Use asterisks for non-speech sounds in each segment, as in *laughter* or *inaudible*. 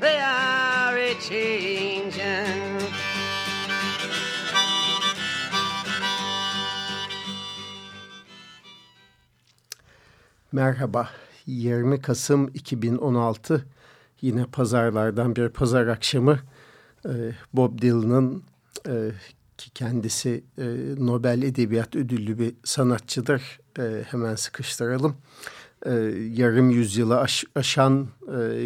they are a changing. Merhaba. 20 Kasım 2016 yine pazarlardan bir pazar akşamı e, Bob Dylan'ın e, ki kendisi e, Nobel Edebiyat Ödüllü bir sanatçıdır. Hemen sıkıştıralım. Yarım yüzyılı aş, aşan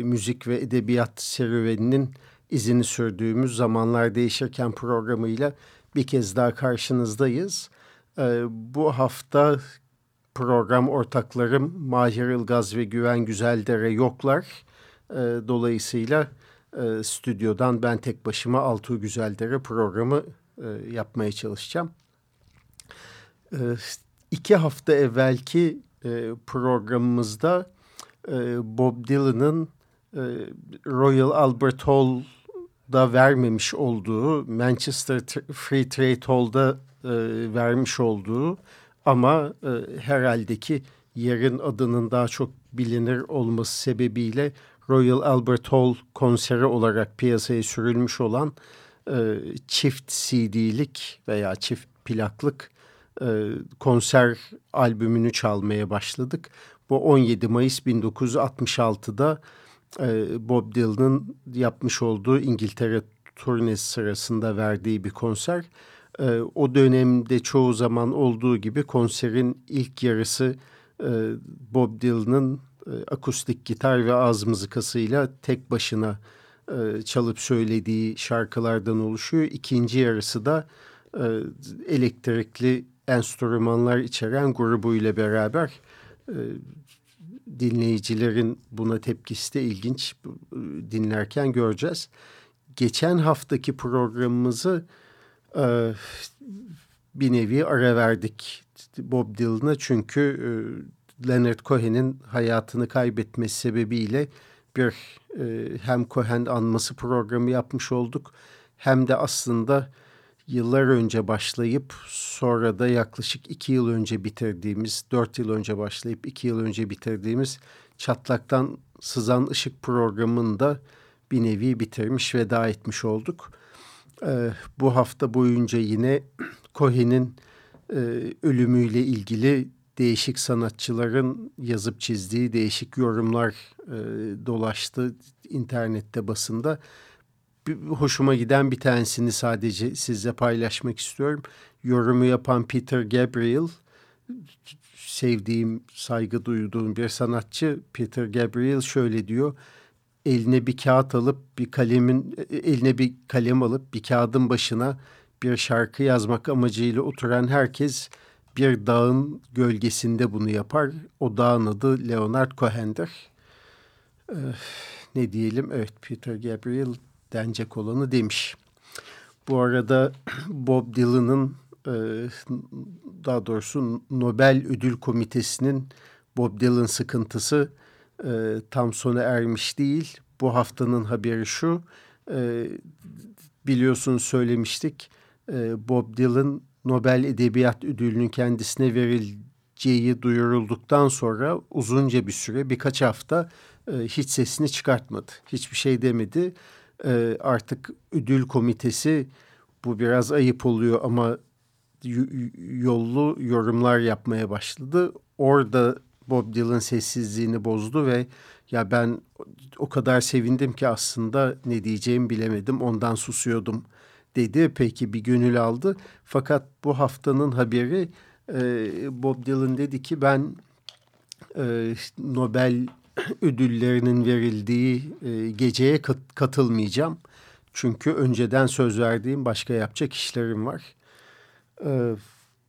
müzik ve edebiyat serüveninin izini sürdüğümüz Zamanlar Değişirken programıyla bir kez daha karşınızdayız. Bu hafta program ortaklarım Mahir Ilgaz ve Güven Güzeldere yoklar. E, dolayısıyla e, stüdyodan ben tek başıma Altuğ Güzeldere programı e, yapmaya çalışacağım. E, iki hafta evvelki e, programımızda e, Bob Dylan'ın e, Royal Albert Hall'da vermemiş olduğu, Manchester Free Trade Hall'da e, vermiş olduğu ama e, herhalde ki yerin adının daha çok bilinir olması sebebiyle Royal Albert Hall konseri olarak piyasaya sürülmüş olan e, çift CD'lik veya çift plaklık konser albümünü çalmaya başladık. Bu 17 Mayıs 1966'da e, Bob Dylan'ın yapmış olduğu İngiltere turnesi sırasında verdiği bir konser. E, o dönemde çoğu zaman olduğu gibi konserin ilk yarısı e, Bob Dylan'ın e, akustik gitar ve ağız mızıkasıyla tek başına e, çalıp söylediği şarkılardan oluşuyor. İkinci yarısı da e, elektrikli enstrümanlar içeren grubuyla beraber e, dinleyicilerin buna tepkisi de ilginç e, dinlerken göreceğiz. Geçen haftaki programımızı e, bir nevi ara verdik Bob Dylan'a çünkü e, Leonard Cohen'in hayatını kaybetmesi sebebiyle bir e, hem Cohen anması programı yapmış olduk hem de aslında yıllar önce başlayıp sonra da yaklaşık iki yıl önce bitirdiğimiz, dört yıl önce başlayıp iki yıl önce bitirdiğimiz Çatlaktan Sızan Işık programını da bir nevi bitirmiş, veda etmiş olduk. E, bu hafta boyunca yine *clears throat* Cohen'in e, ölümüyle ilgili değişik sanatçıların yazıp çizdiği değişik yorumlar e, dolaştı internette basında. Hoşuma giden bir tanesini sadece sizle paylaşmak istiyorum. Yorumu yapan Peter Gabriel sevdiğim, saygı duyduğum bir sanatçı Peter Gabriel şöyle diyor eline bir kağıt alıp bir kalemin eline bir kalem alıp bir kağıdın başına bir şarkı yazmak amacıyla oturan herkes bir dağın gölgesinde bunu yapar. O dağın adı Leonard Cohen'dir. Ee, ne diyelim? Evet Peter Gabriel denecek olanı demiş. Bu arada *clears throat* Bob Dylan'ın e, daha doğrusu Nobel Ödül Komitesi'nin Bob Dylan sıkıntısı e, tam sona ermiş değil. Bu haftanın haberi şu. E, biliyorsunuz söylemiştik. E, Bob Dylan Nobel Edebiyat Ödülü'nün kendisine verileceği duyurulduktan sonra uzunca bir süre birkaç hafta e, hiç sesini çıkartmadı. Hiçbir şey demedi. E, artık ödül komitesi bu biraz ayıp oluyor ama yollu yorumlar yapmaya başladı. Orada Bob Dylan sessizliğini bozdu ve ya ben o kadar sevindim ki aslında ne diyeceğimi bilemedim ondan susuyordum dedi. Peki bir gönül aldı. Fakat bu haftanın haberi e, Bob Dylan dedi ki ben e, Nobel *laughs* ödüllerinin verildiği e, geceye kat, katılmayacağım. Çünkü önceden söz verdiğim başka yapacak işlerim var. E,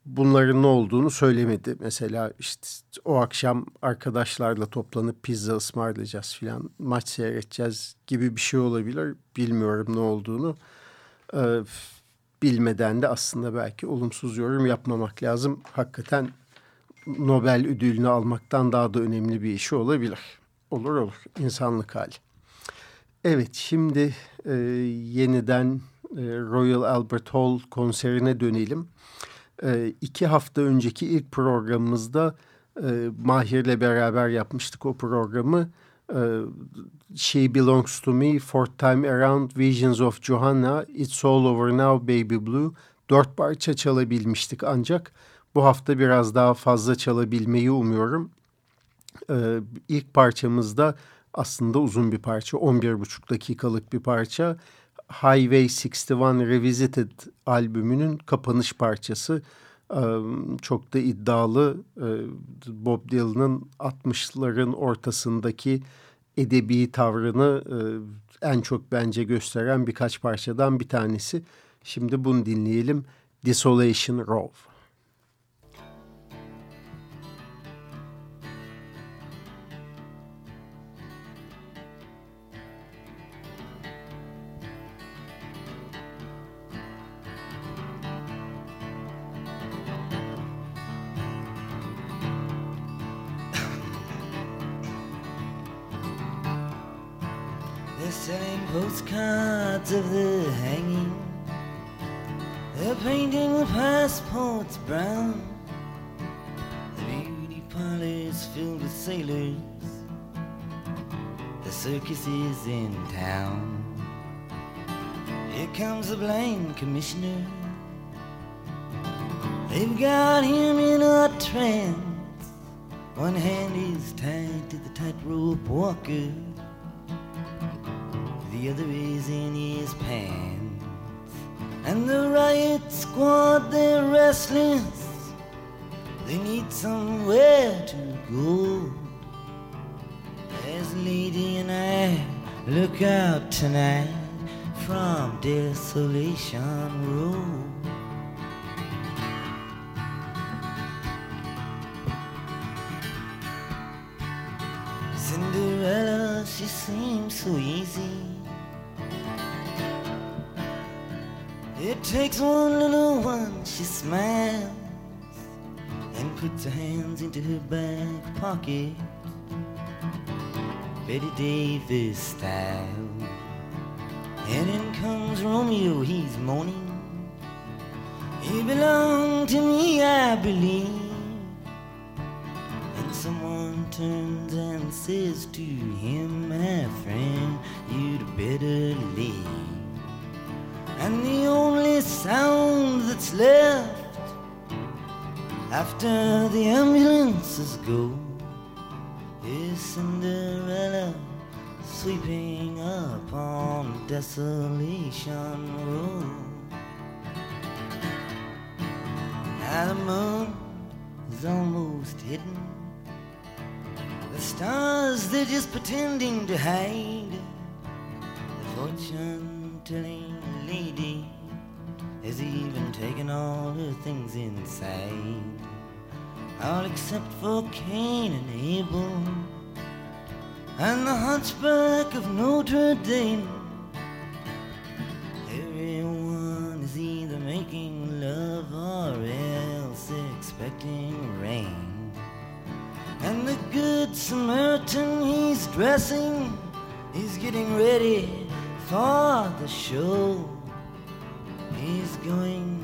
bunların ne olduğunu söylemedi. Mesela işte o akşam arkadaşlarla toplanıp pizza ısmarlayacağız filan, maç seyredeceğiz gibi bir şey olabilir. Bilmiyorum ne olduğunu. Ee, bilmeden de aslında belki olumsuz yorum yapmamak lazım. Hakikaten Nobel ödülünü almaktan daha da önemli bir işi olabilir. Olur olur insanlık hali. Evet şimdi e, yeniden e, Royal Albert Hall konserine dönelim. E, iki hafta önceki ilk programımızda e, Mahir'le beraber yapmıştık o programı. E, She Belongs to Me, Fourth Time Around, Visions of Johanna, It's All Over Now, Baby Blue. Dört parça çalabilmiştik ancak bu hafta biraz daha fazla çalabilmeyi umuyorum. Ee, ilk parçamızda aslında uzun bir parça, 11,5 dakikalık bir parça. Highway 61 Revisited albümünün kapanış parçası. Çok da iddialı Bob Dylan'ın 60'ların ortasındaki edebi tavrını en çok bence gösteren birkaç parçadan bir tanesi. Şimdi bunu dinleyelim. Desolation Row. Is in town. Here comes the blind commissioner. They've got him in a trance. One hand is tied to the tightrope walker the other is in his pants. And the riot squad, they're restless. They need somewhere to go. As Lady and I look out tonight from Desolation Road. Cinderella, she seems so easy. It takes one little one, she smiles and puts her hands into her back pocket. Betty Davis style. And in comes Romeo, he's moaning. He belonged to me, I believe. And someone turns and says to him, my friend, you'd better leave. And the only sound that's left after the ambulances go is Cinderella sweeping up on Desolation Road. The moon is almost hidden. The stars, they're just pretending to hide the fortune telling lady has even taken all her things inside. All except for Cain and Abel and the hunchback of Notre Dame. Everyone is either making love or else expecting rain. And the good Samaritan, he's dressing, he's getting ready for the show. He's going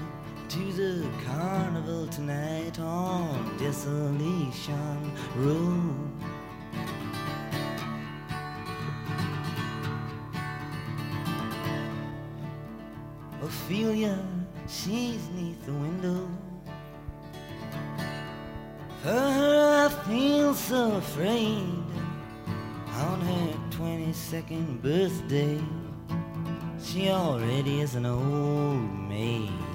carnival tonight on Desolation Road. Ophelia, she's neath the window. For her I feel so afraid on her 22nd birthday. She already is an old maid.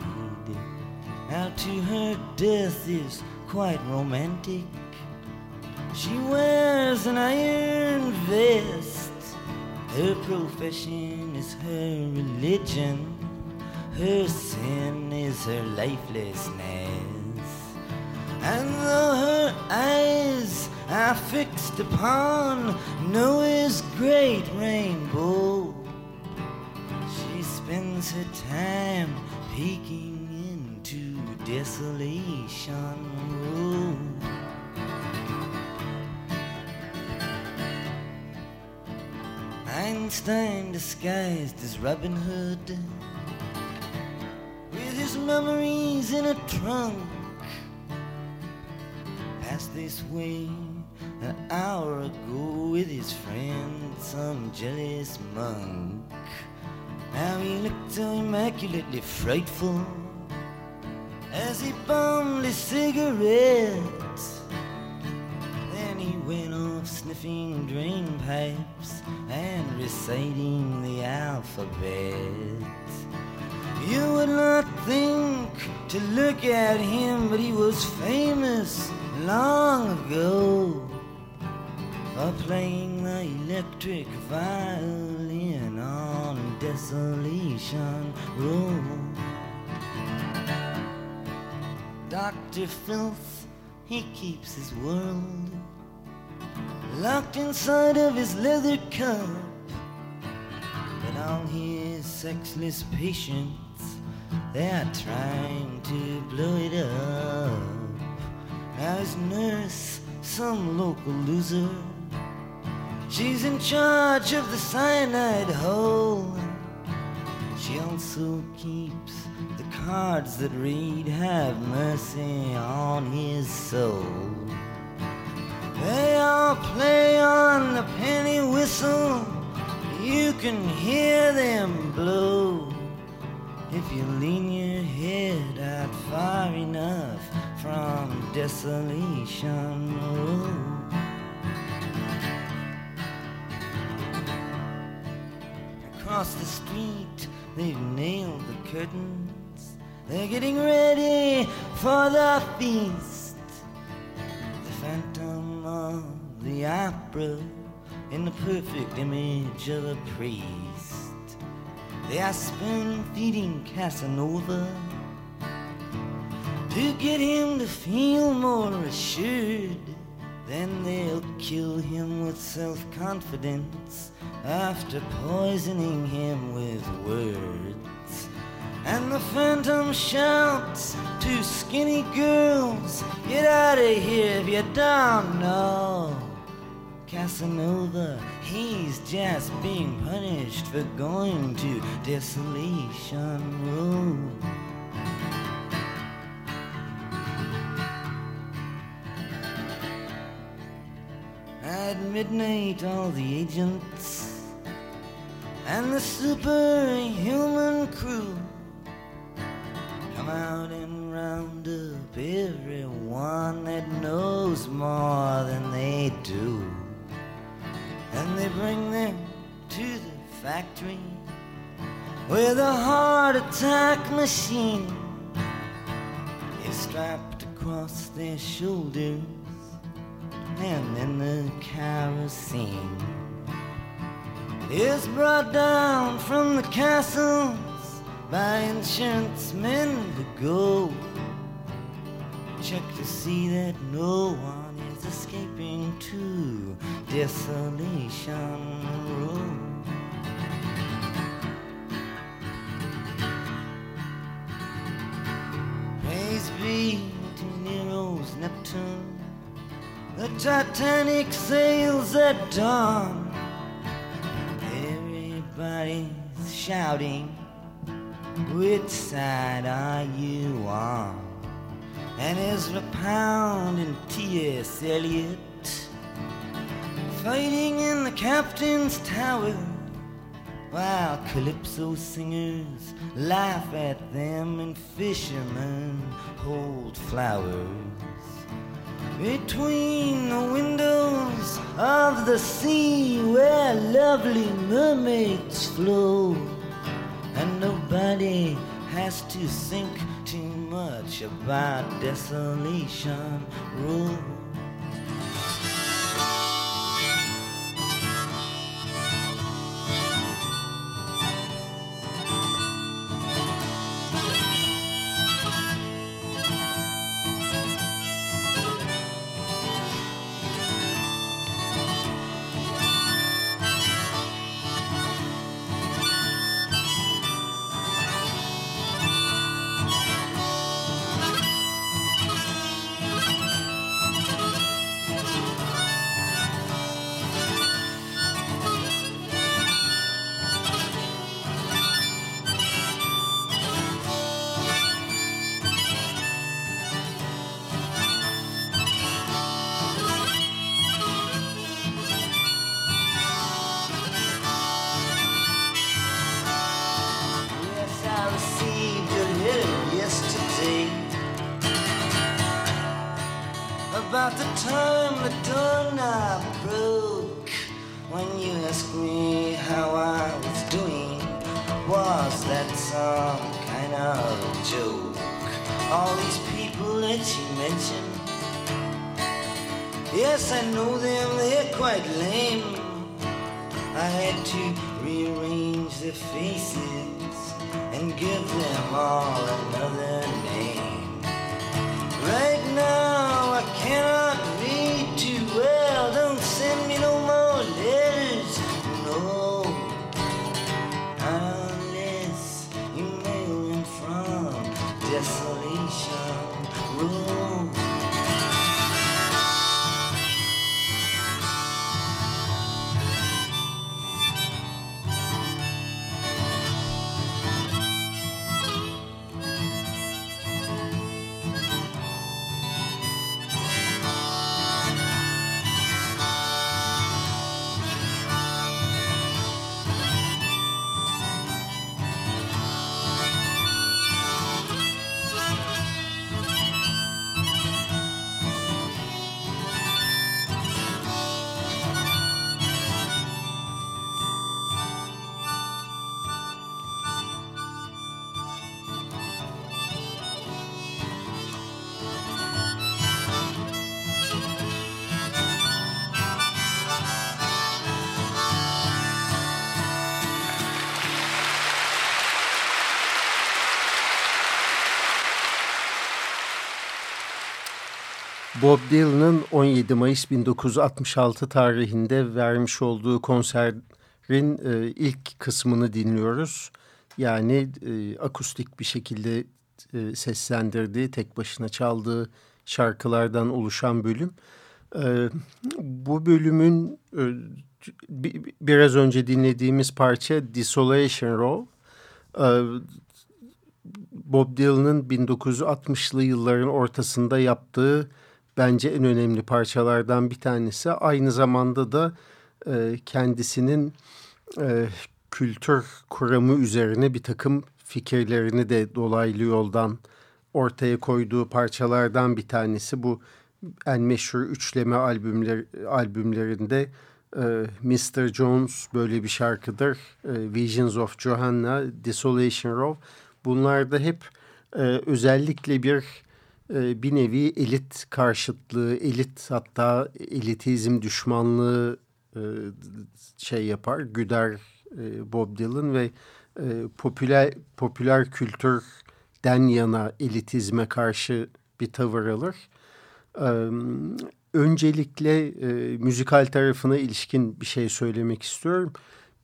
Now to her death is quite romantic. She wears an iron vest. Her profession is her religion. Her sin is her lifelessness. And though her eyes are fixed upon Noah's great rainbow, she spends her time peeking desolation. Oh. Einstein disguised as Robin Hood with his memories in a trunk passed this way an hour ago with his friend, some jealous monk. Now he looked so immaculately frightful as he bummed his cigarette. Then he went off sniffing drain pipes and reciting the alphabet. You would not think to look at him, but he was famous long ago for playing the electric violin on Desolation Road. Dr. Filth, he keeps his world locked inside of his leather cup. But all his sexless patients, they're trying to blow it up. Now his nurse, some local loser, she's in charge of the cyanide hole. She also keeps cards that read, Have mercy on his soul. They all play on the penny whistle. You can hear them blow. If you lean your head out far enough from Desolation Road. Across the street, they've nailed the curtains. They're getting ready for the feast. The phantom of the opera in the perfect image of a priest. They are spoon feeding Casanova to get him to feel more assured. Then they'll kill him with self confidence after poisoning him with words. And the phantom shouts to skinny girls, Get out of here if you don't know. Casanova, he's just being punished for going to Desolation Road. At midnight, all the agents and the superhuman crew come out and round up everyone that knows more than they do. And they bring them to the factory with a heart attack machine is strapped across their shoulders and then the kerosene is brought down from the castles by insurance men to go. Check to see that no one is escaping to desolation road praise be to nero's neptune. The Titanic sails at dawn. Everybody's shouting, Which side are you on? And Ezra Pound and T.S. Eliot fighting in the captain's tower while calypso singers laugh at them and fishermen hold flowers. between the windows of the sea where lovely mermaids flow, and nobody has to think too much about Desolation Road. Desolation Bob Dylan'ın 17 Mayıs 1966 tarihinde vermiş olduğu konserin e, ilk kısmını dinliyoruz. Yani e, akustik bir şekilde e, seslendirdiği, tek başına çaldığı şarkılardan oluşan bölüm. E, bu bölümün e, bi- biraz önce dinlediğimiz parça Desolation Row. E, Bob Dylan'ın 1960'lı yılların ortasında yaptığı bence en önemli parçalardan bir tanesi. Aynı zamanda da e, kendisinin e, kültür kuramı üzerine bir takım fikirlerini de dolaylı yoldan ortaya koyduğu parçalardan bir tanesi. Bu en meşhur üçleme albümler, albümlerinde e, Mr. Jones böyle bir şarkıdır. E, Visions of Johanna, Desolation Row. Bunlarda hep e, özellikle bir e, bir nevi elit karşıtlığı, elit hatta elitizm düşmanlığı e, şey yapar, güder e, Bob Dylan ve e, popüler popüler kültürden yana elitizme karşı bir tavır alır. Öncelikle e, müzikal tarafına ilişkin bir şey söylemek istiyorum.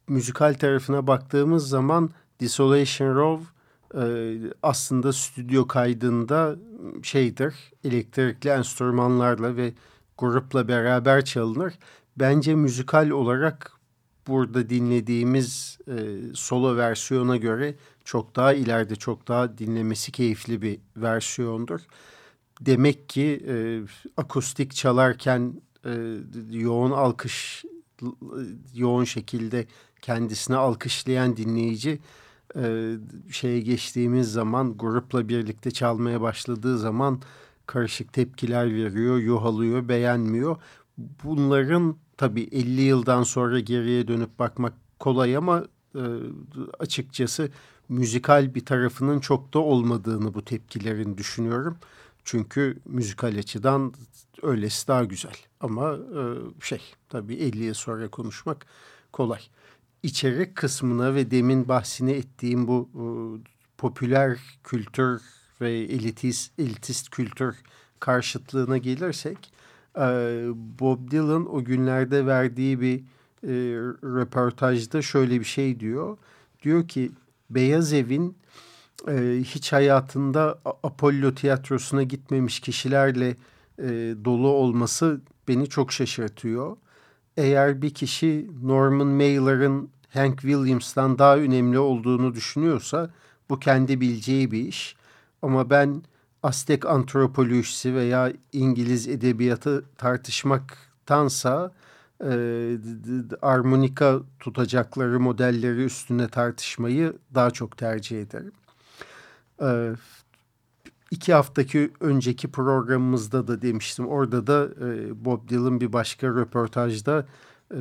Müzikal tarafına baktığımız zaman Desolation Row e, aslında stüdyo kaydında şeydir elektrikli enstrümanlarla ve grupla beraber çalınır. Bence müzikal olarak burada dinlediğimiz e, solo versiyona göre çok daha ileride çok daha dinlemesi keyifli bir versiyondur. Demek ki e, akustik çalarken e, yoğun alkış yoğun şekilde kendisine alkışlayan dinleyici e, şeye geçtiğimiz zaman grupla birlikte çalmaya başladığı zaman karışık tepkiler veriyor, yuhalıyor, beğenmiyor. Bunların tabii 50 yıldan sonra geriye dönüp bakmak kolay ama e, açıkçası müzikal bir tarafının çok da olmadığını bu tepkilerin düşünüyorum. Çünkü müzikal açıdan öylesi daha güzel. Ama e, şey tabii 50 yıl sonra konuşmak kolay. İçerik kısmına ve demin bahsini ettiğim bu e, popüler kültür ve elitist, elitist kültür karşıtlığına gelirsek e, Bob Dylan o günlerde verdiği bir e, röportajda şöyle bir şey diyor. Diyor ki Beyaz Evin e, hiç hayatında Apollo tiyatrosuna gitmemiş kişilerle e, dolu olması beni çok şaşırtıyor. Eğer bir kişi Norman Mailer'ın Hank Williams'tan daha önemli olduğunu düşünüyorsa bu kendi bileceği bir iş. Ama ben Aztek antropolojisi veya İngiliz edebiyatı tartışmaktansa e, armonika tutacakları modelleri üstüne tartışmayı daha çok tercih ederim. E, iki haftaki önceki programımızda da demiştim. Orada da e, Bob Dylan bir başka röportajda e,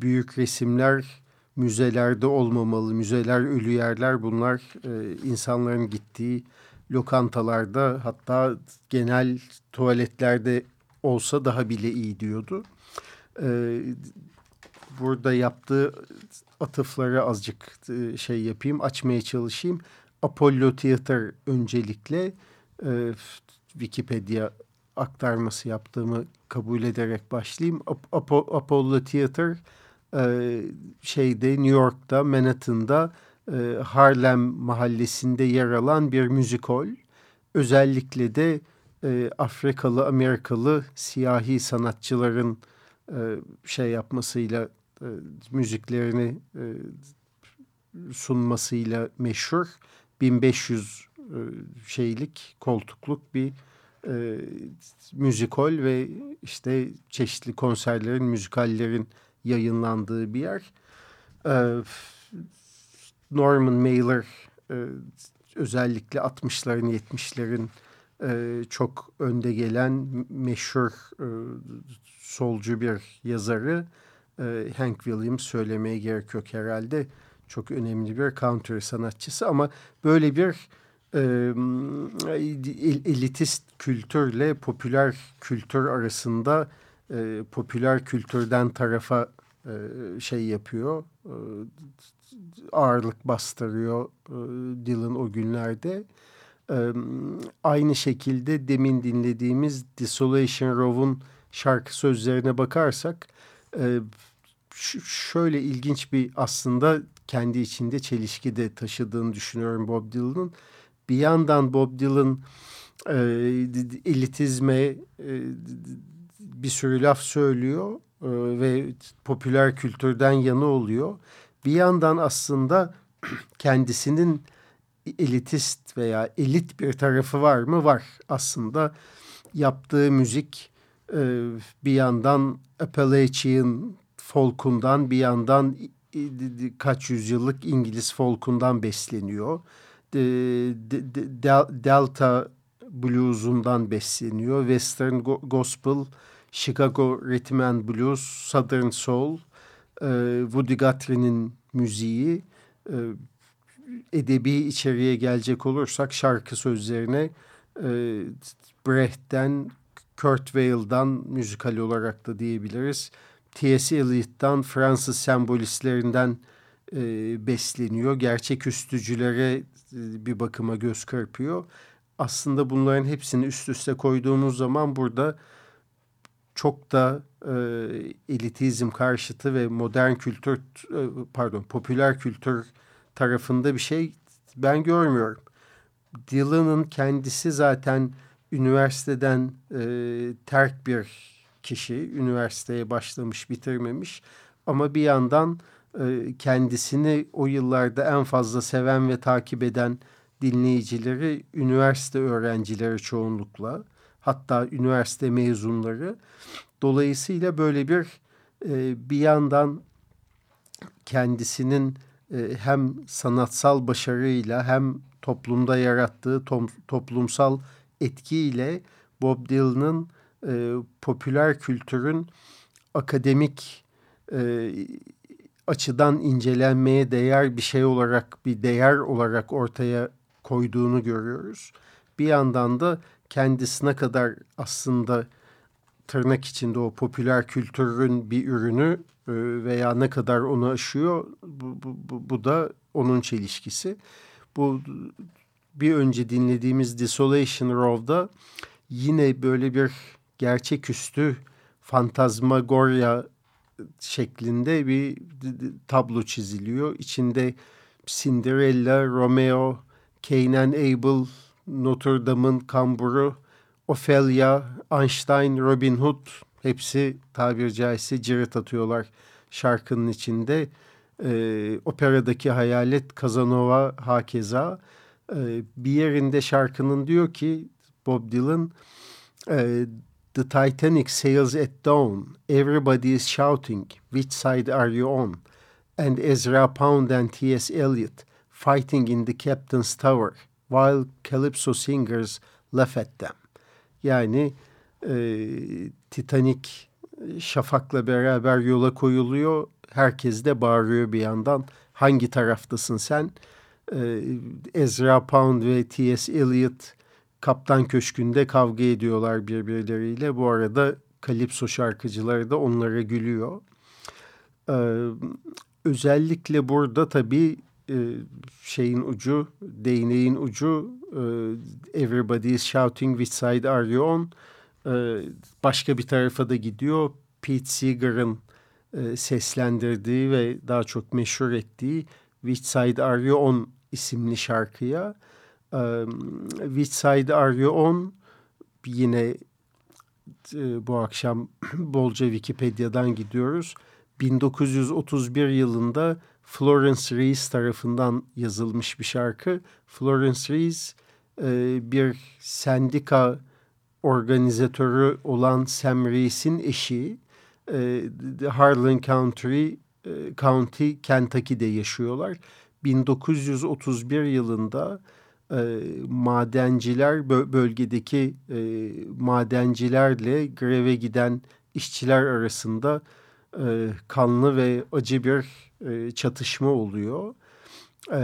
büyük resimler müzelerde olmamalı. Müzeler ölü yerler bunlar e, insanların gittiği lokantalarda hatta genel tuvaletlerde olsa daha bile iyi diyordu. E, burada yaptığı atıfları azıcık e, şey yapayım açmaya çalışayım. Apollo Theater öncelikle e, Wikipedia aktarması yaptığımı kabul ederek başlayayım. Ap Apollo Theater e, şeyde New York'ta Manhattan'da e, Harlem mahallesinde yer alan bir müzikol. Özellikle de e, Afrikalı, Amerikalı siyahi sanatçıların e, şey yapmasıyla e, müziklerini e, sunmasıyla meşhur 1500 e, şeylik koltukluk bir e, müzikol ve işte çeşitli konserlerin, müzikallerin yayınlandığı bir yer. E, Norman Mailer e, özellikle 60'ların 70'lerin e, çok önde gelen meşhur e, solcu bir yazarı e, Hank Williams söylemeye gerek yok herhalde. Çok önemli bir country sanatçısı ama böyle bir e, elitist kültürle popüler kültür arasında e, popüler kültürden tarafa e, şey yapıyor. E, ağırlık bastırıyor e, Dylan o günlerde. E, aynı şekilde demin dinlediğimiz Desolation Rove'un şarkı sözlerine bakarsak e, şöyle ilginç bir aslında kendi içinde çelişki de taşıdığını düşünüyorum Bob Dylan'ın. Bir yandan Bob Dylan e, elitizme e, bir sürü laf söylüyor e, ve popüler kültürden yanı oluyor. Bir yandan aslında *clears throat* kendisinin elitist veya elit bir tarafı var mı? Var. Aslında yaptığı müzik e, bir yandan Appalachian folkundan bir yandan kaç yüzyıllık İngiliz folkundan besleniyor. Delta bluesundan besleniyor. Western gospel, Chicago Rhythm and Blues, Southern Soul, e, Woody Guthrie'nin müziği, e, edebi içeriğe gelecek olursak şarkı sözlerine e, Brecht'ten, Kurt Weill'dan müzikal olarak da diyebiliriz. T.S. Eliot'tan, Fransız sembolistlerinden e, besleniyor. Gerçek üstücülere e, bir bakıma göz kırpıyor. Aslında bunların hepsini üst üste koyduğumuz zaman burada çok da e, elitizm karşıtı ve modern kültür e, pardon popüler kültür tarafında bir şey ben görmüyorum. Dylan'ın kendisi zaten üniversiteden e, terk bir kişi. Üniversiteye başlamış bitirmemiş ama bir yandan e, kendisini o yıllarda en fazla seven ve takip eden dinleyicileri üniversite öğrencileri çoğunlukla hatta üniversite mezunları. Dolayısıyla böyle bir e, bir yandan kendisinin e, hem sanatsal başarıyla hem toplumda yarattığı tom, toplumsal etkiyle Bob Dylan'ın e, popüler kültürün akademik e, açıdan incelenmeye değer bir şey olarak, bir değer olarak ortaya koyduğunu görüyoruz. Bir yandan da kendisine kadar aslında tırnak içinde o popüler kültürün bir ürünü e, veya ne kadar onu aşıyor bu, bu, bu da onun çelişkisi. Bu bir önce dinlediğimiz Desolation Row'da yine böyle bir gerçeküstü fantazmagoria şeklinde bir tablo çiziliyor. İçinde Cinderella, Romeo, Cain and Abel, Notre Dame'ın kamburu, Ophelia, Einstein, Robin Hood hepsi tabir caizse cirit atıyorlar şarkının içinde. Ee, operadaki hayalet Casanova hakeza. Ee, bir yerinde şarkının diyor ki Bob Dylan e, The Titanic sails at dawn. Everybody is shouting. Which side are you on? And Ezra Pound and T.S. Eliot fighting in the captain's tower while calypso singers laugh at them. Yani e, Titanic şafakla beraber yola koyuluyor. Herkes de bağırıyor bir yandan. Hangi taraftasın sen? E, Ezra Pound ve T.S. Eliot Kaptan Köşkü'nde kavga ediyorlar birbirleriyle. Bu arada Kalipso şarkıcıları da onlara gülüyor. Ee, özellikle burada tabii e, şeyin ucu, değneğin ucu e, Everybody is shouting which side are you on? E, başka bir tarafa da gidiyor. Pete Seeger'ın e, seslendirdiği ve daha çok meşhur ettiği Which Side Are You On isimli şarkıya. E, Which Side Are You On yine e, bu akşam *laughs* bolca Wikipedia'dan gidiyoruz. 1931 yılında Florence Rees tarafından yazılmış bir şarkı. Florence Rees e, bir sendika organizatörü olan Sam Rees'in eşi. E, Harlan County, e, County, Kentucky'de yaşıyorlar. 1931 yılında e, madenciler bölgedeki e, madencilerle greve giden işçiler arasında e, kanlı ve acı bir e, çatışma oluyor. E,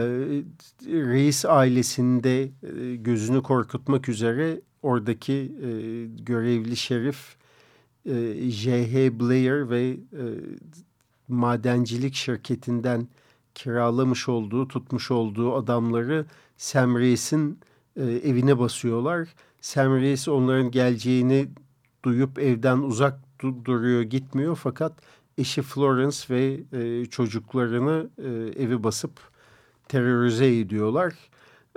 reis ailesinde e, gözünü korkutmak üzere oradaki e, görevli şerif e, J.H. Blair ve e, madencilik şirketinden kiralamış olduğu, tutmuş olduğu adamları Sam e, evine basıyorlar. Sam onların geleceğini duyup evden uzak duruyor, gitmiyor fakat eşi Florence ve e, çocuklarını e, evi basıp terörize ediyorlar.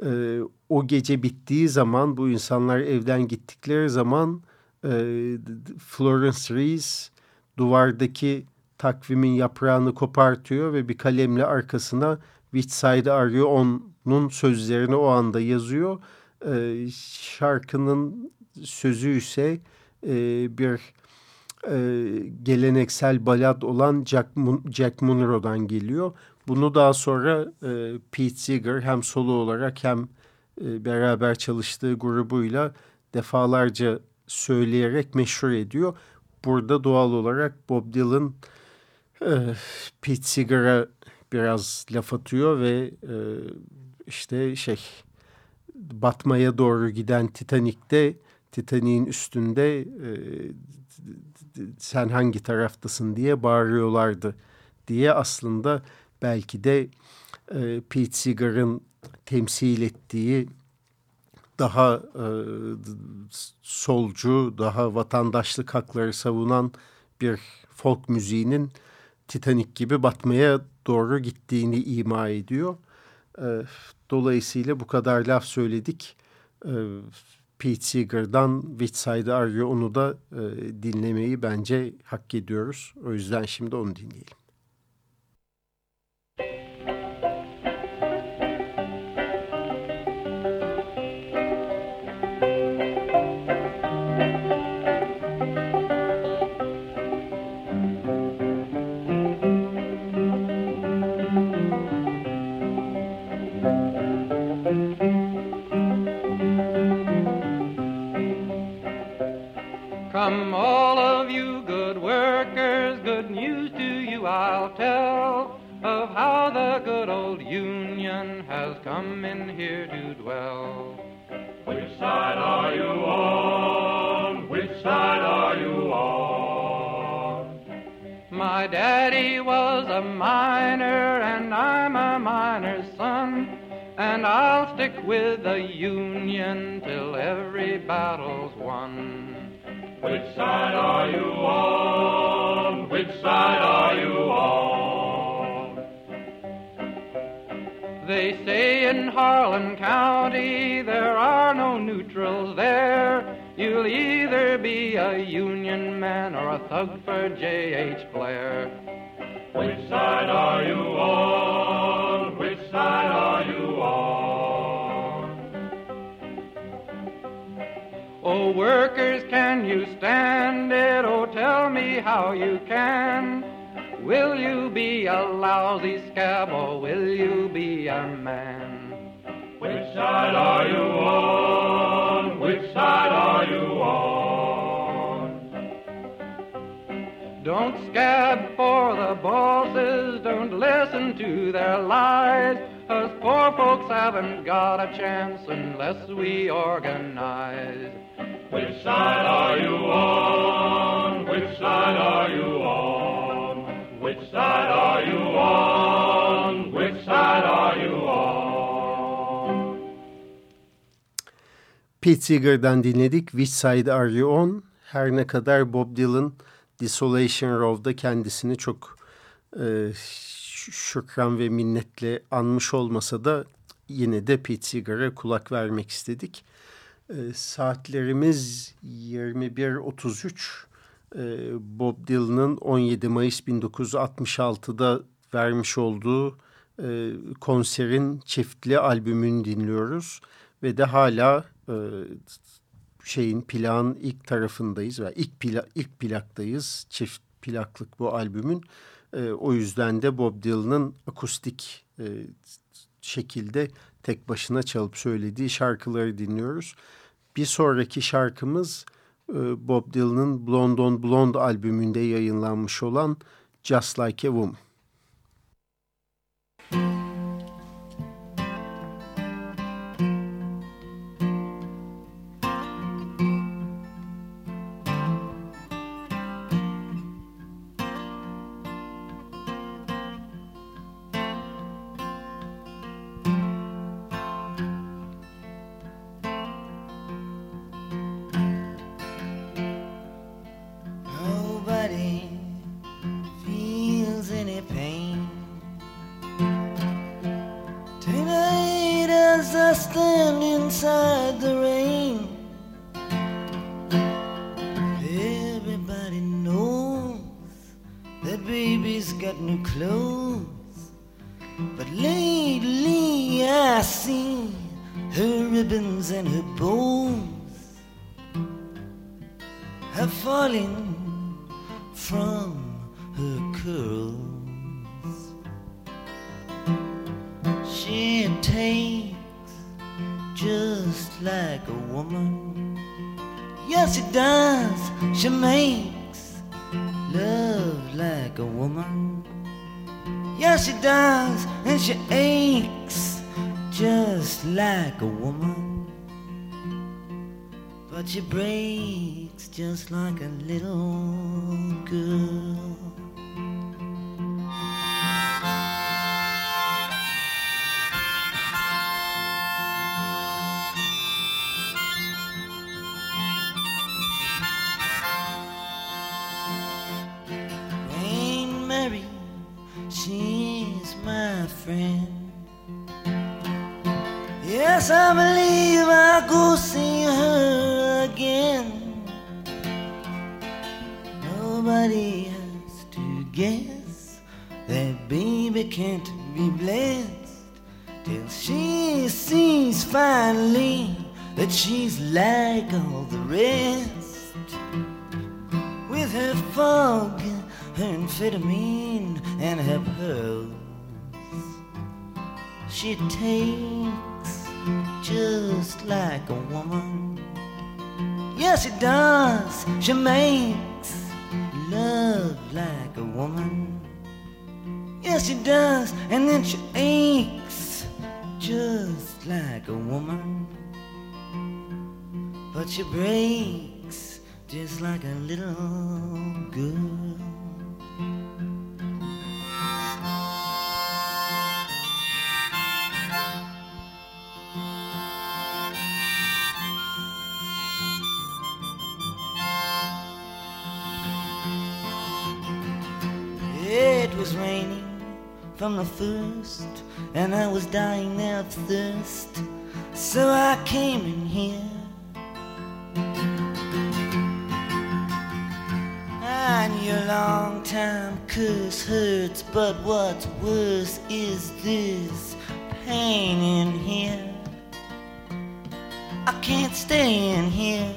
E, o gece bittiği zaman bu insanlar evden gittikleri zaman e, Florence Rees duvardaki takvimin yaprağını kopartıyor ve bir kalemle arkasına Which Side Are You On'un sözlerini o anda yazıyor. E, şarkının sözü ise e, bir e, geleneksel balad olan Jack, Mun Jack Munro'dan geliyor. Bunu daha sonra e, Pete Seeger hem solo olarak hem e, beraber çalıştığı grubuyla defalarca söyleyerek meşhur ediyor. Burada doğal olarak Bob Dylan e, Pete Seeger'a biraz laf atıyor ve e, işte şey batmaya doğru giden Titanik'te Titanik'in üstünde e, sen hangi taraftasın diye bağırıyorlardı diye aslında belki de e, Pete Seeger'ın temsil ettiği daha e, solcu, daha vatandaşlık hakları savunan bir folk müziğinin Titanic gibi batmaya doğru gittiğini ima ediyor. E, dolayısıyla bu kadar laf söyledik. E, Pete Seeger'dan Which Side Are You onu da e, dinlemeyi bence hak ediyoruz. O yüzden şimdi onu dinleyelim. Tell of how the good old Union has come in here to dwell. Which side are you on? Which side are you on? My daddy was a miner and I'm a miner's son. And I'll stick with the Union till every battle's won. Which side are you on? Which side are you on? They say in Harlan County there are no neutrals there. You'll either be a Union man or a thug for J.H. Blair. Which side are you on? Which side are you Oh, workers, can you stand it? Oh, tell me how you can. Will you be a lousy scab or will you be a man? Which side are you on? Which side are you on? Don't scab for the bosses, don't listen to their lies. Us poor folks haven't got a chance unless we organize. Which side are you on? Which side are you on? Which side are you on? Which side are you on? Pete Seeger'dan dinledik. Which Side Are You On? Her ne kadar Bob Dylan Desolation Row'da kendisini çok e, şükran ve minnetle anmış olmasa da yine de Pete Seeger'a kulak vermek istedik. E, saatlerimiz 21.33. E, Bob Dylan'ın 17 Mayıs 1966'da vermiş olduğu e, konserin çiftli albümünü dinliyoruz. Ve de hala e, şeyin plağın ilk tarafındayız ve ilk pla ilk plaktayız. Çift plaklık bu albümün. E, o yüzden de Bob Dylan'ın akustik e, şekilde tek başına çalıp söylediği şarkıları dinliyoruz. Bir sonraki şarkımız e, Bob Dylan'ın Blonde on Blonde albümünde yayınlanmış olan Just Like a Woman. Yes, she does, and she aches just like a woman. But she breaks just like a little girl. I believe I'll go see her again. Nobody has to guess that baby can't be blessed till she sees finally that she's like all the rest. With her fog, her amphetamine, and her pearls, she takes just like a woman. Yes, she does. She makes love like a woman. Yes, she does, and then she aches just like a woman. But she breaks just like a little girl. Was raining from the first, and I was dying there of thirst. So I came in here. And your long time curse hurts, but what's worse is this pain in here. I can't stay in here.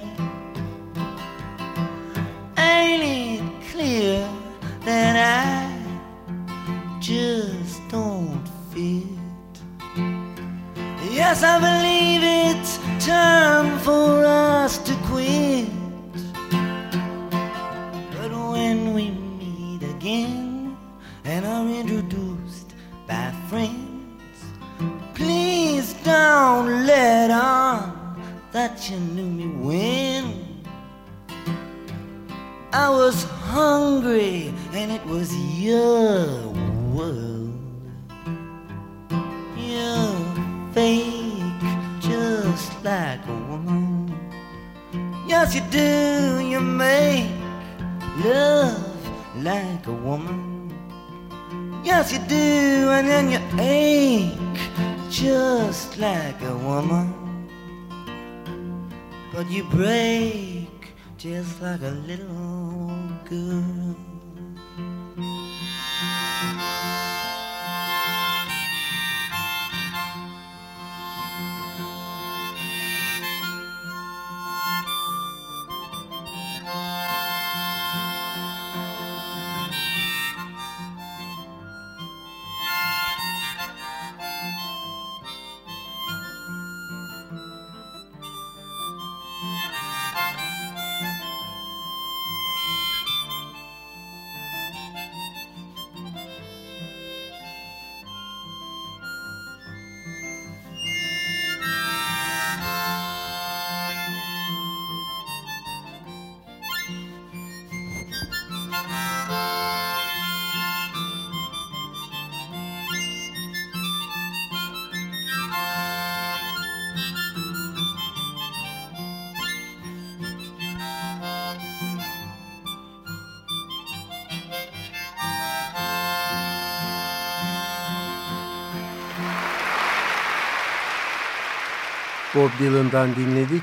Bob Dylan'dan dinledik.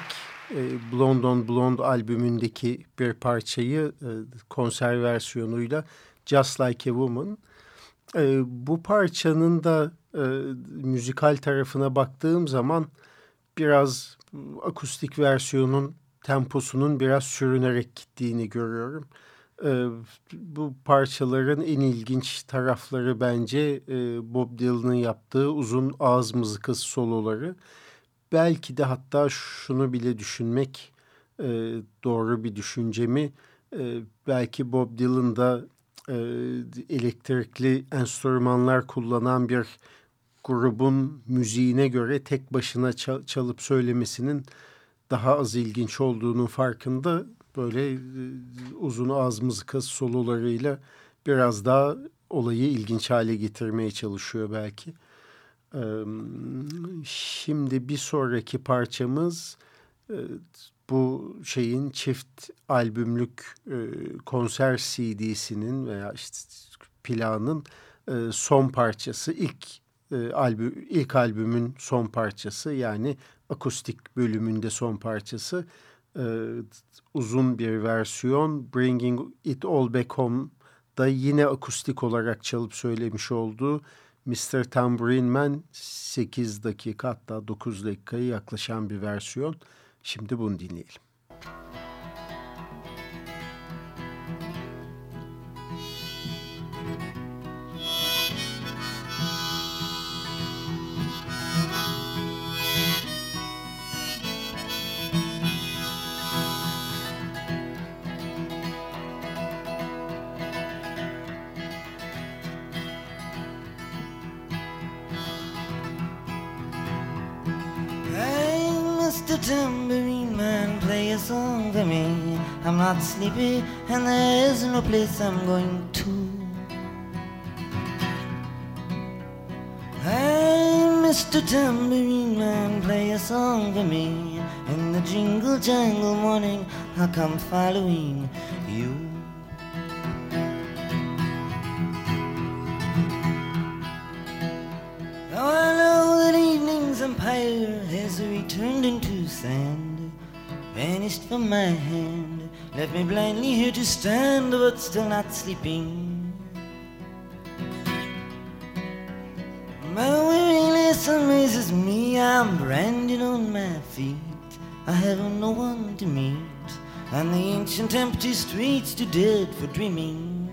E, Blonde on Blonde albümündeki bir parçayı e, konser versiyonuyla Just Like a Woman. E, bu parçanın da e, müzikal tarafına baktığım zaman biraz akustik versiyonun temposunun biraz sürünerek gittiğini görüyorum. E, bu parçaların en ilginç tarafları bence e, Bob Dylan'ın yaptığı uzun ağız mızıkası soloları belki de hatta şunu bile düşünmek e, doğru bir düşüncemi. E, belki Bob Dylan da e, elektrikli enstrümanlar kullanan bir grubun müziğine göre tek başına çal çalıp söylemesinin daha az ilginç olduğunun farkında böyle e, uzun ağız mızıkası sololarıyla biraz daha olayı ilginç hale getirmeye çalışıyor belki. Şimdi bir sonraki parçamız bu şeyin çift albümlük konser CD'sinin veya işte planın son parçası. İlk albüm ilk albümün son parçası yani akustik bölümünde son parçası. Uzun bir versiyon. Bringing It All Back Home da yine akustik olarak çalıp söylemiş olduğu Mr. Tambourine Man 8 dakika hatta 9 dakikayı yaklaşan bir versiyon. Şimdi bunu dinleyelim. Not sleepy, and there is no place I'm going to. Hey, Mr. Tambourine Man, play a song for me. In the jingle jangle morning, I'll come following you. Now I know that evening's empire has returned into sand, vanished from my hand, left me blindly here to stand, but still not sleeping. My weariness amazes me, I'm branded on my feet. I have no one to meet, and the ancient empty streets too dead for dreaming.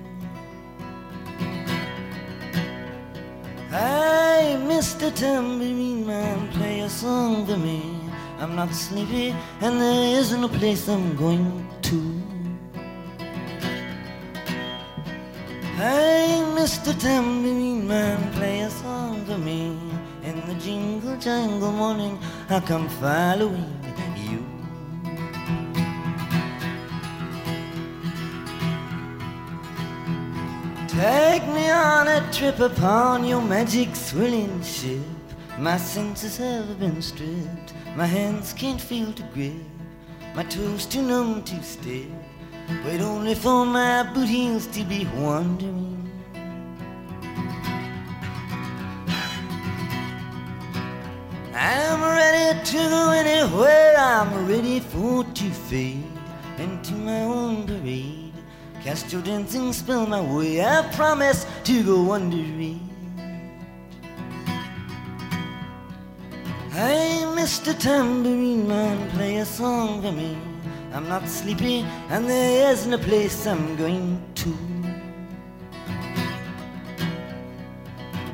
Hey, Mr. Tambourine Man, play a song for me. I'm not sleepy, and there isn't a place I'm going Hey, Mr. Tambourine Man, play a song for me. In the jingle jangle morning, I'll come following you. Take me on a trip upon your magic swirling ship. My senses have been stripped. My hands can't feel to grip. My toes too numb to step. Wait only for my boot heels to be wandering. I'm ready to go anywhere. I'm ready for to fade into my own parade. Cast your dancing spell my way. I promise to go under it. Hey, Mr. Tambourine Man, play a song for me. I'm not sleepy, and there isn't a place I'm going to.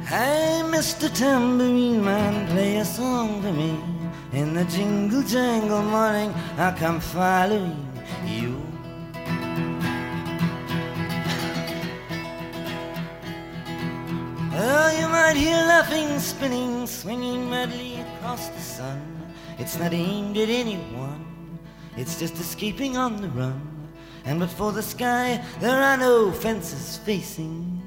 Hey, Mr. Tambourine Man, play a song for me. In the jingle jangle morning, I'll come following you. Oh, you might hear laughing, spinning, swinging madly across the sun. It's not aimed at anyone, it's just escaping on the run. And before the sky, there are no fences facing.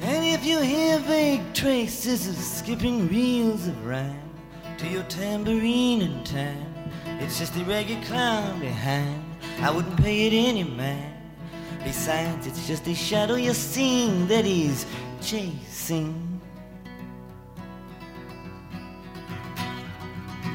And if you hear vague traces of skipping reels of rhyme to your tambourine in time, it's just a ragged clown behind. I wouldn't pay it any man. Besides, it's just a shadow you're seeing that he's chasing.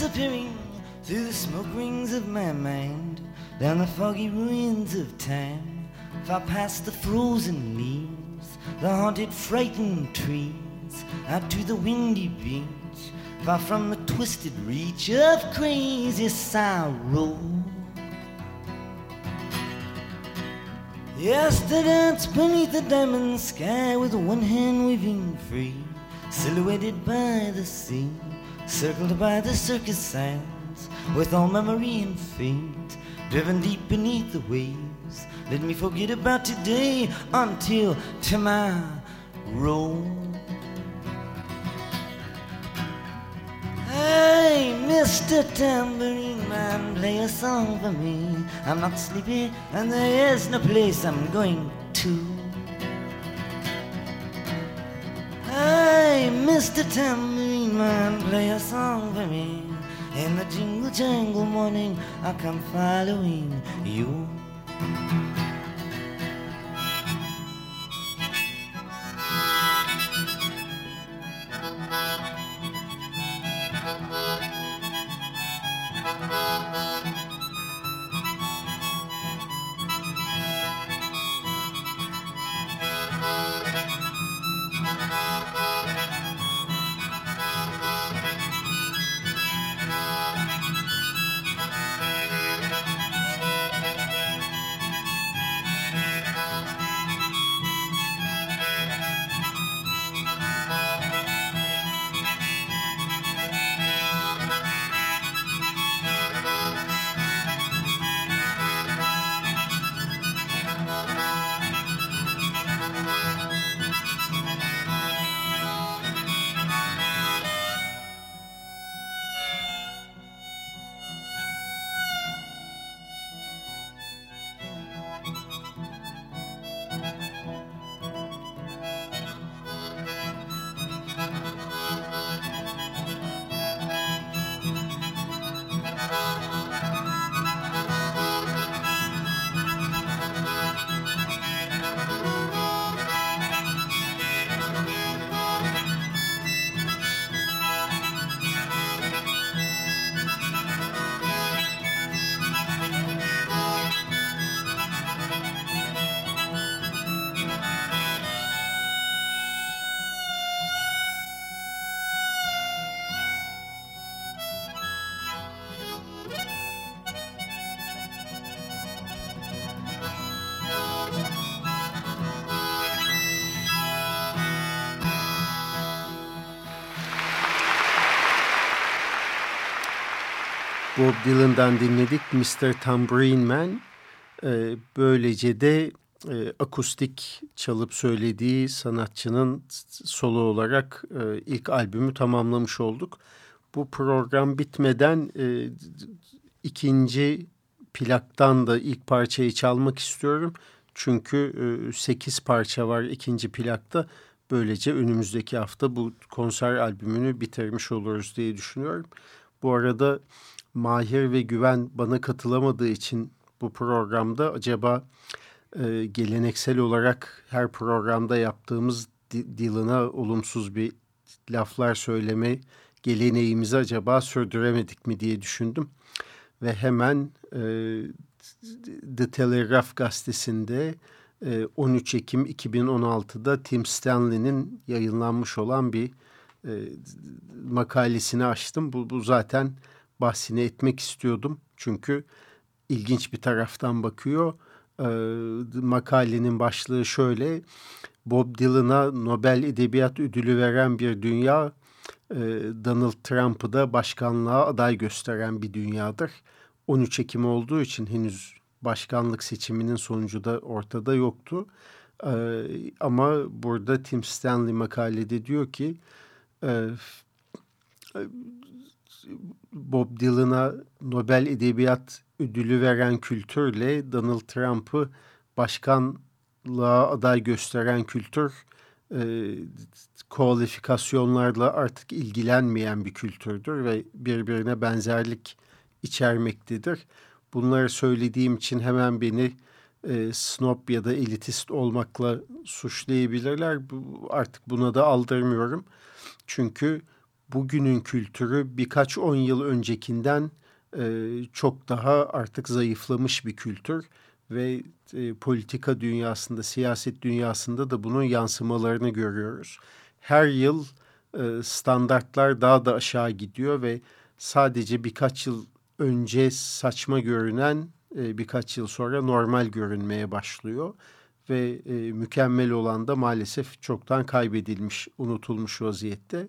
Disappearing through the smoke rings of my mind, down the foggy ruins of time, far past the frozen leaves, the haunted, frightened trees, out to the windy beach, far from the twisted reach of crazy sorrow. Yes, to dance beneath the diamond sky with one hand waving free, silhouetted by the sea, circled by the circus signs, with all memory and fate, driven deep beneath the waves. Let me forget about today until tomorrow. Hey, Mr. Tambourine Man, play a song for me. I'm not sleepy, and there is no place I'm going to. Hey, Mr. Tambourine Man, play a song for me. In the jingle jangle morning, I come following you. Bob Dylan'dan dinledik Mr. Tambourine Man. Ee, böylece de e, akustik çalıp söylediği sanatçının solo olarak e, ilk albümü tamamlamış olduk. Bu program bitmeden e, ikinci plaktan da ilk parçayı çalmak istiyorum. Çünkü e, 8 parça var ikinci plakta. Böylece önümüzdeki hafta bu konser albümünü bitirmiş oluruz diye düşünüyorum. Bu arada Mahir ve Güven bana katılamadığı için bu programda acaba e, geleneksel olarak her programda yaptığımız Dylan'a olumsuz bir laflar söyleme geleneğimizi acaba sürdüremedik mi diye düşündüm. Ve hemen e, The Telegraph gazetesinde e, 13 Ekim 2016'da Tim Stanley'nin yayınlanmış olan bir e, makalesini açtım. Bu, bu zaten bahsini etmek istiyordum. Çünkü ilginç bir taraftan bakıyor. E, makalenin başlığı şöyle. Bob Dylan'a Nobel Edebiyat Ödülü veren bir dünya e, Donald Trump'ı da başkanlığa aday gösteren bir dünyadır. 13 Ekim olduğu için henüz başkanlık seçiminin sonucu da ortada yoktu. E, ama burada Tim Stanley makalede diyor ki e, Bob Dylan'a Nobel Edebiyat Ödülü veren kültürle Donald Trump'ı başkanlığa aday gösteren kültür e, kualifikasyonlarla artık ilgilenmeyen bir kültürdür ve birbirine benzerlik içermektedir. Bunları söylediğim için hemen beni e, snob ya da elitist olmakla suçlayabilirler. Bu, artık buna da aldırmıyorum. Çünkü bugünün kültürü birkaç on yıl öncekinden e, çok daha artık zayıflamış bir kültür ve e, politika dünyasında, siyaset dünyasında da bunun yansımalarını görüyoruz. Her yıl e, standartlar daha da aşağı gidiyor ve sadece birkaç yıl önce saçma görünen e, birkaç yıl sonra normal görünmeye başlıyor ve e, mükemmel olan da maalesef çoktan kaybedilmiş, unutulmuş vaziyette.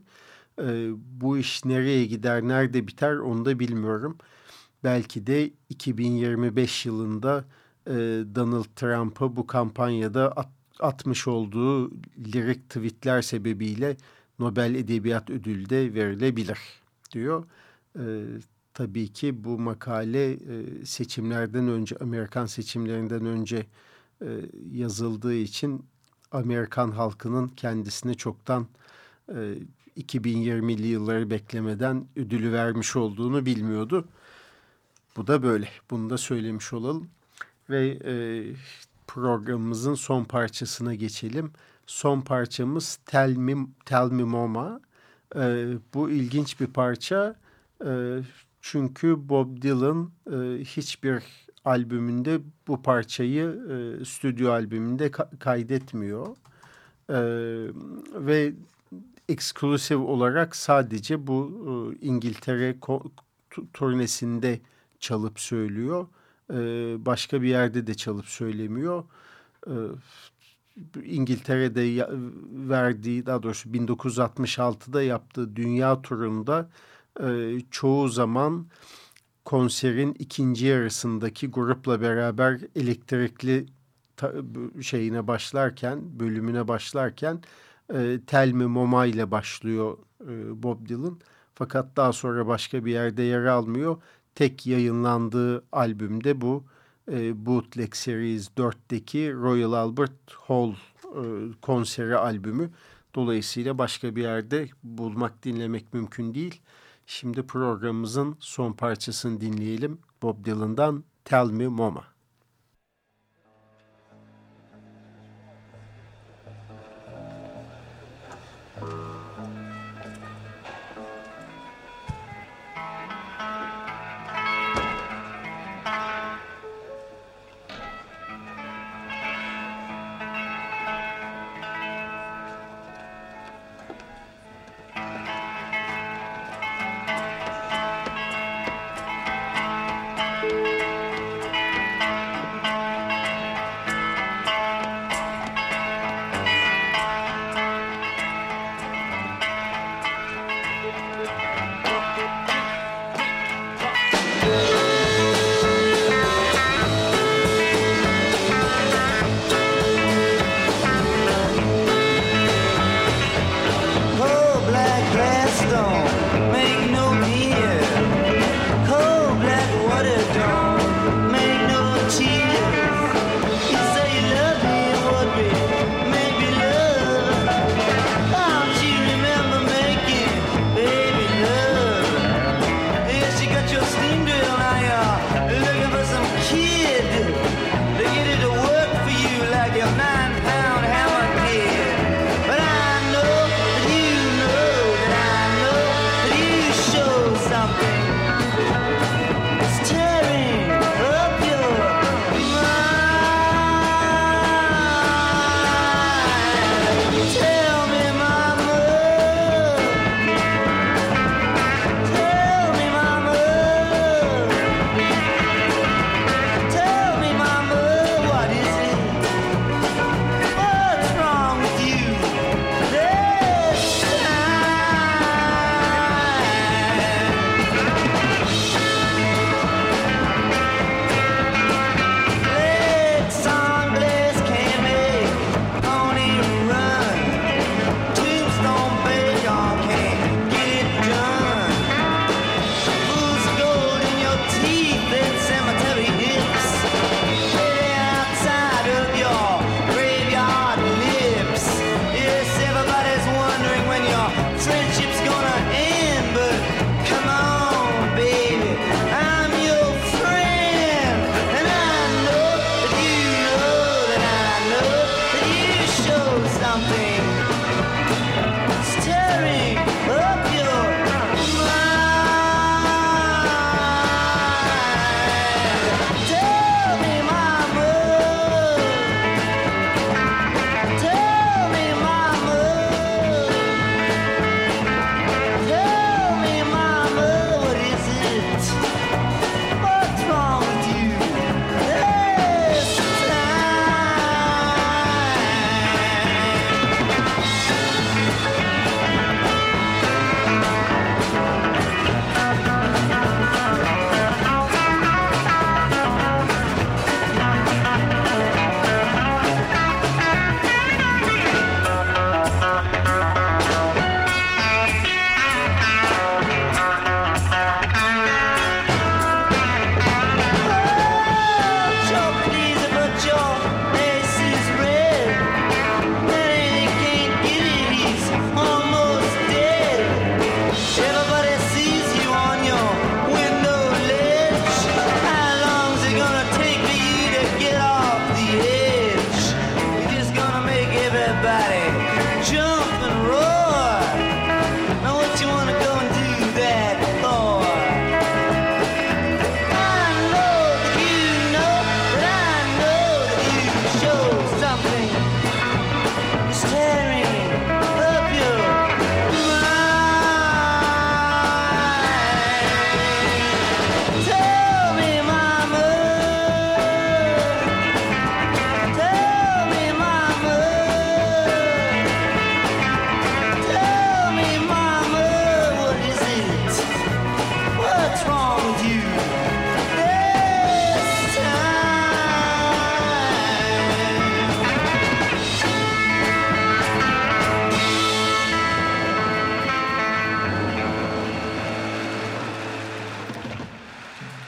E, bu iş nereye gider, nerede biter onu da bilmiyorum. Belki de 2025 yılında e, Donald Trump'a bu kampanyada at, atmış olduğu lirik tweetler sebebiyle Nobel Edebiyat Ödülü de verilebilir diyor. E, tabii ki bu makale e, seçimlerden önce, Amerikan seçimlerinden önce e, yazıldığı için Amerikan halkının kendisine çoktan e, 2020'li yılları beklemeden ödülü vermiş olduğunu bilmiyordu. Bu da böyle. Bunu da söylemiş olalım. Ve e, programımızın son parçasına geçelim. Son parçamız Tell Me, Tell Me Mama. E, bu ilginç bir parça. E, çünkü Bob Dylan e, hiçbir albümünde bu parçayı e, stüdyo albümünde ka kaydetmiyor. E, ve eksklusif olarak sadece bu e, İngiltere turnesinde çalıp söylüyor. E, başka bir yerde de çalıp söylemiyor. E, İngiltere'de verdiği daha doğrusu 1966'da yaptığı dünya turunda e, çoğu zaman konserin ikinci yarısındaki grupla beraber elektrikli şeyine başlarken, bölümüne başlarken e, Tel Moma ile başlıyor e, Bob Dylan. Fakat daha sonra başka bir yerde yer almıyor. Tek yayınlandığı albümde bu e, Bootleg Series 4'teki Royal Albert Hall e, konseri albümü. Dolayısıyla başka bir yerde bulmak, dinlemek mümkün değil. Şimdi programımızın son parçasını dinleyelim. Bob Dylan'dan Tell Me Mama.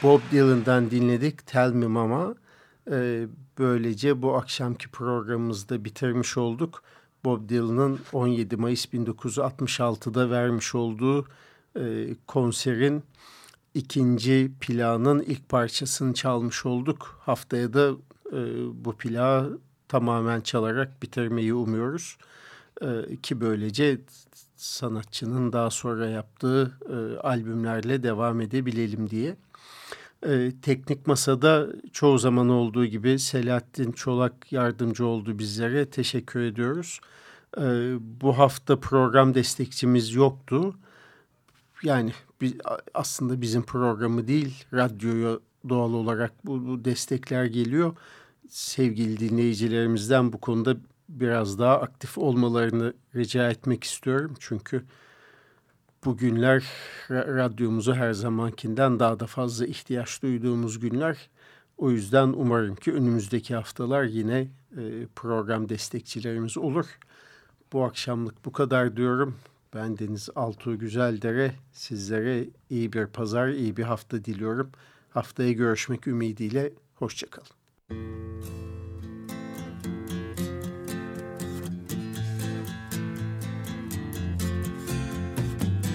Bob Dylan'dan dinledik Tell Me Mama. Ee, böylece bu akşamki programımızda bitirmiş olduk. Bob Dylan'ın 17 Mayıs 1966'da vermiş olduğu e, konserin ikinci planın ilk parçasını çalmış olduk. Haftaya da e, bu plağı tamamen çalarak bitirmeyi umuyoruz. E, ki böylece sanatçının daha sonra yaptığı e, albümlerle devam edebilelim diye. E, teknik Masa'da çoğu zaman olduğu gibi Selahattin Çolak yardımcı oldu bizlere. Teşekkür ediyoruz. E, bu hafta program destekçimiz yoktu. Yani aslında bizim programı değil, radyoya doğal olarak bu, bu destekler geliyor. Sevgili dinleyicilerimizden bu konuda biraz daha aktif olmalarını rica etmek istiyorum. Çünkü bugünler radyomuzu her zamankinden daha da fazla ihtiyaç duyduğumuz günler. O yüzden umarım ki önümüzdeki haftalar yine e, program destekçilerimiz olur. Bu akşamlık bu kadar diyorum. Ben Deniz Altuğ Güzeldere sizlere iyi bir pazar, iyi bir hafta diliyorum. Haftaya görüşmek ümidiyle, hoşçakalın.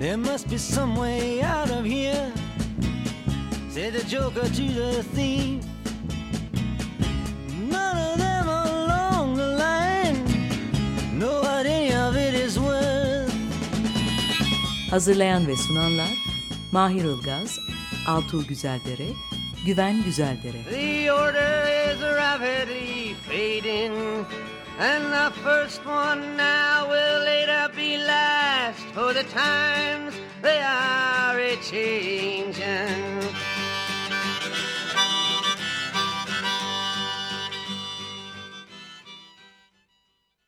There must be some way out of here, said the joker to the thief. None of them along the line know what any of it is worth. Hazırlayan ve sunanlar Mahir Ilgaz, Altuğ Güzeldere, Güven Güzeldere. The order is rapidly fading. And the first one now will later be last, for the times they are a changing.